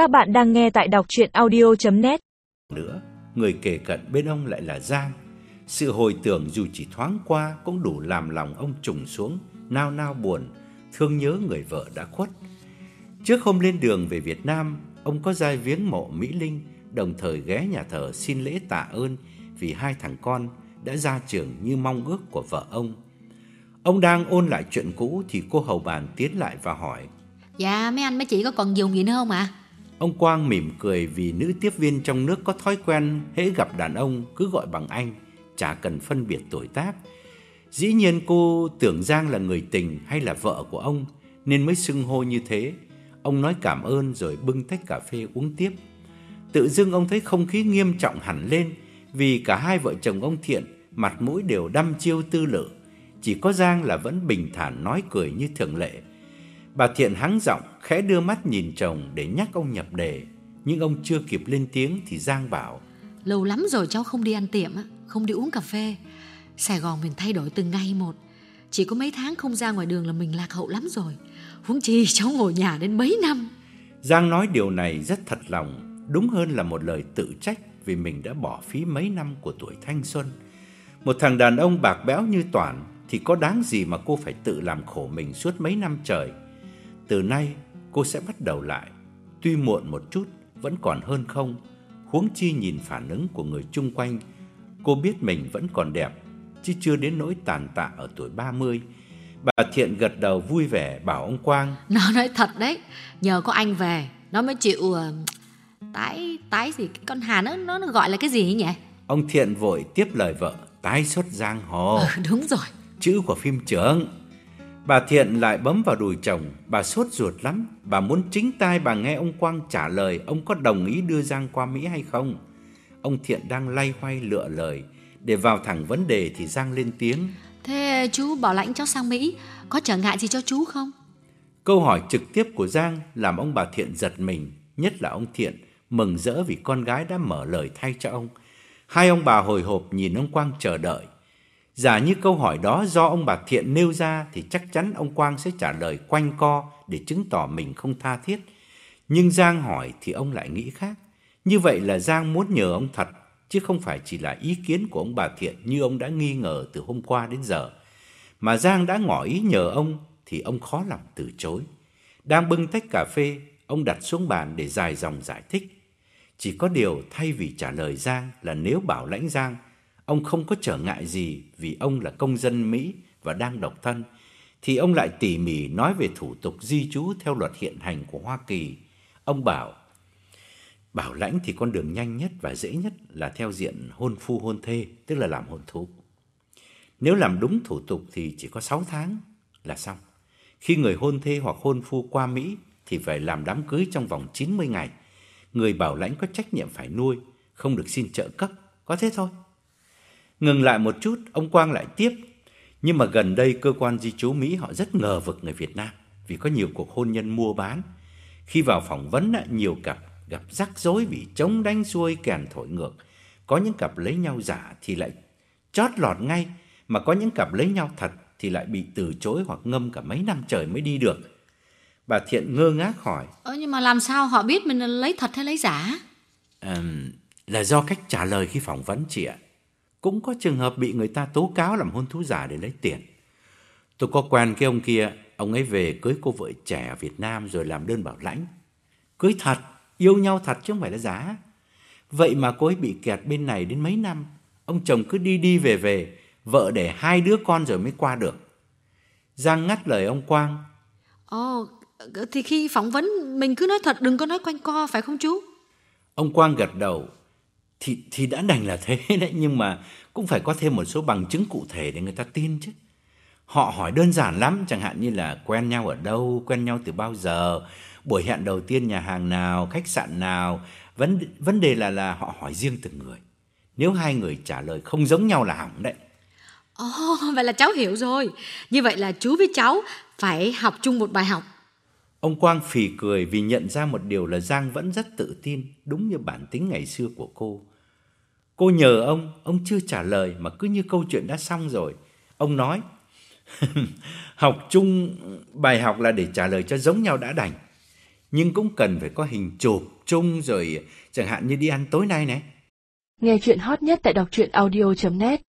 Các bạn đang nghe tại đọc chuyện audio.net Nữa, người kề cận bên ông lại là Giang. Sự hồi tưởng dù chỉ thoáng qua cũng đủ làm lòng ông trùng xuống, nao nao buồn, thương nhớ người vợ đã khuất. Trước hôm lên đường về Việt Nam, ông có ra viếng mộ Mỹ Linh, đồng thời ghé nhà thờ xin lễ tạ ơn vì hai thằng con đã ra trường như mong ước của vợ ông. Ông đang ôn lại chuyện cũ thì cô hầu bàn tiến lại và hỏi. Dạ mấy anh mấy chị có còn dùng gì nữa không ạ? Ông Quang mỉm cười vì nữ tiếp viên trong nước có thói quen hễ gặp đàn ông cứ gọi bằng anh, chả cần phân biệt tuổi tác. Dĩ nhiên cô tưởng Giang là người tình hay là vợ của ông nên mới xưng hô như thế. Ông nói cảm ơn rồi bưng tách cà phê uống tiếp. Tự dưng ông thấy không khí nghiêm trọng hẳn lên vì cả hai vợ chồng ông Thiện mặt mũi đều đăm chiêu tư lự, chỉ có Giang là vẫn bình thản nói cười như thường lệ. Bà Thiện hắng giọng khẽ đưa mắt nhìn chồng để nhắc ông nhập đề, nhưng ông chưa kịp lên tiếng thì Giang bảo: Lâu lắm rồi cháu không đi ăn tiệm, á, không đi uống cà phê. Sài Gòn mình thay đổi từng ngày một. Chỉ có mấy tháng không ra ngoài đường là mình lạc hậu lắm rồi. Huống chi cháu ngồi nhà đến mấy năm. Giang nói điều này rất thật lòng, đúng hơn là một lời tự trách vì mình đã bỏ phí mấy năm của tuổi thanh xuân. Một thằng đàn ông bạc bẽo như Toản thì có đáng gì mà cô phải tự làm khổ mình suốt mấy năm trời. Từ nay cô sẽ bắt đầu lại, tuy muộn một chút vẫn còn hơn không. Huống chi nhìn phản ứng của người chung quanh, cô biết mình vẫn còn đẹp, chứ chưa đến nỗi tàn tạ ở tuổi 30. Bà Thiện gật đầu vui vẻ bảo ông Quang Nó nói thật đấy, nhờ có anh về, nó mới chịu uh, tái tái gì cái con Hà nó nó gọi là cái gì ấy nhỉ? Ông Thiện vội tiếp lời vợ tái xuất giang hồ. Ừ, đúng rồi. chữ của phim trưởng. Bà Thiện lại bấm vào đùi chồng, bà sốt ruột lắm, bà muốn chính tai bà nghe ông Quang trả lời ông có đồng ý đưa Giang qua Mỹ hay không. Ông Thiện đang lay hoay lựa lời, để vào thẳng vấn đề thì Giang lên tiếng. Thế chú bảo lãnh cháu sang Mỹ, có trở ngại gì cho chú không? Câu hỏi trực tiếp của Giang làm ông bà Thiện giật mình, nhất là ông Thiện mừng rỡ vì con gái đã mở lời thay cho ông. Hai ông bà hồi hộp nhìn ông Quang chờ đợi. Giả như câu hỏi đó do ông bà Thiện nêu ra thì chắc chắn ông Quang sẽ trả lời quanh co để chứng tỏ mình không tha thiết. Nhưng Giang hỏi thì ông lại nghĩ khác. Như vậy là Giang muốn nhờ ông thật, chứ không phải chỉ là ý kiến của ông bà Thiện như ông đã nghi ngờ từ hôm qua đến giờ. Mà Giang đã ngỏ ý nhờ ông thì ông khó lòng từ chối. Đang bưng tách cà phê, ông đặt xuống bàn để dài dòng giải thích. Chỉ có điều thay vì trả lời Giang là nếu bảo lãnh Giang ông không có trở ngại gì vì ông là công dân Mỹ và đang độc thân, thì ông lại tỉ mỉ nói về thủ tục di trú theo luật hiện hành của Hoa Kỳ. Ông bảo, bảo lãnh thì con đường nhanh nhất và dễ nhất là theo diện hôn phu hôn thê, tức là làm hôn thú. Nếu làm đúng thủ tục thì chỉ có 6 tháng là xong. Khi người hôn thê hoặc hôn phu qua Mỹ thì phải làm đám cưới trong vòng 90 ngày. Người bảo lãnh có trách nhiệm phải nuôi, không được xin trợ cấp, có thế thôi. Ngừng lại một chút, ông Quang lại tiếp. Nhưng mà gần đây cơ quan di trú Mỹ họ rất ngờ vực người Việt Nam vì có nhiều cuộc hôn nhân mua bán. Khi vào phỏng vấn nhiều cặp gặp rắc rối vì chống đánh xuôi kèn thổi ngược. Có những cặp lấy nhau giả thì lại chót lọt ngay, mà có những cặp lấy nhau thật thì lại bị từ chối hoặc ngâm cả mấy năm trời mới đi được. Bà Thiện ngơ ngác hỏi. Ờ, nhưng mà làm sao họ biết mình lấy thật hay lấy giả? À, là do cách trả lời khi phỏng vấn chị ạ. Cũng có trường hợp bị người ta tố cáo làm hôn thú giả để lấy tiền. Tôi có quen cái ông kia, ông ấy về cưới cô vợ trẻ ở Việt Nam rồi làm đơn bảo lãnh. Cưới thật, yêu nhau thật chứ không phải là giả. Vậy mà cô ấy bị kẹt bên này đến mấy năm, ông chồng cứ đi đi về về, vợ để hai đứa con rồi mới qua được. Giang ngắt lời ông Quang. Ồ, thì khi phỏng vấn mình cứ nói thật đừng có nói quanh co phải không chú? Ông Quang gật đầu, thì thì đã đành là thế đấy nhưng mà cũng phải có thêm một số bằng chứng cụ thể để người ta tin chứ. Họ hỏi đơn giản lắm, chẳng hạn như là quen nhau ở đâu, quen nhau từ bao giờ, buổi hẹn đầu tiên nhà hàng nào, khách sạn nào, vấn vấn đề là là họ hỏi riêng từng người. Nếu hai người trả lời không giống nhau là hỏng đấy. Ồ, oh, vậy là cháu hiểu rồi. Như vậy là chú với cháu phải học chung một bài học. Ông Quang phì cười vì nhận ra một điều là Giang vẫn rất tự tin, đúng như bản tính ngày xưa của cô. Cô nhờ ông, ông chưa trả lời mà cứ như câu chuyện đã xong rồi. Ông nói, học chung bài học là để trả lời cho giống nhau đã đành. nhưng cũng cần phải có hình chụp chung rồi chẳng hạn như đi ăn tối nay này. Nghe chuyện hot nhất tại đọc truyện audio.net